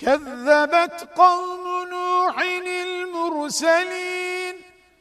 كذبت قوم نوح المرسلين.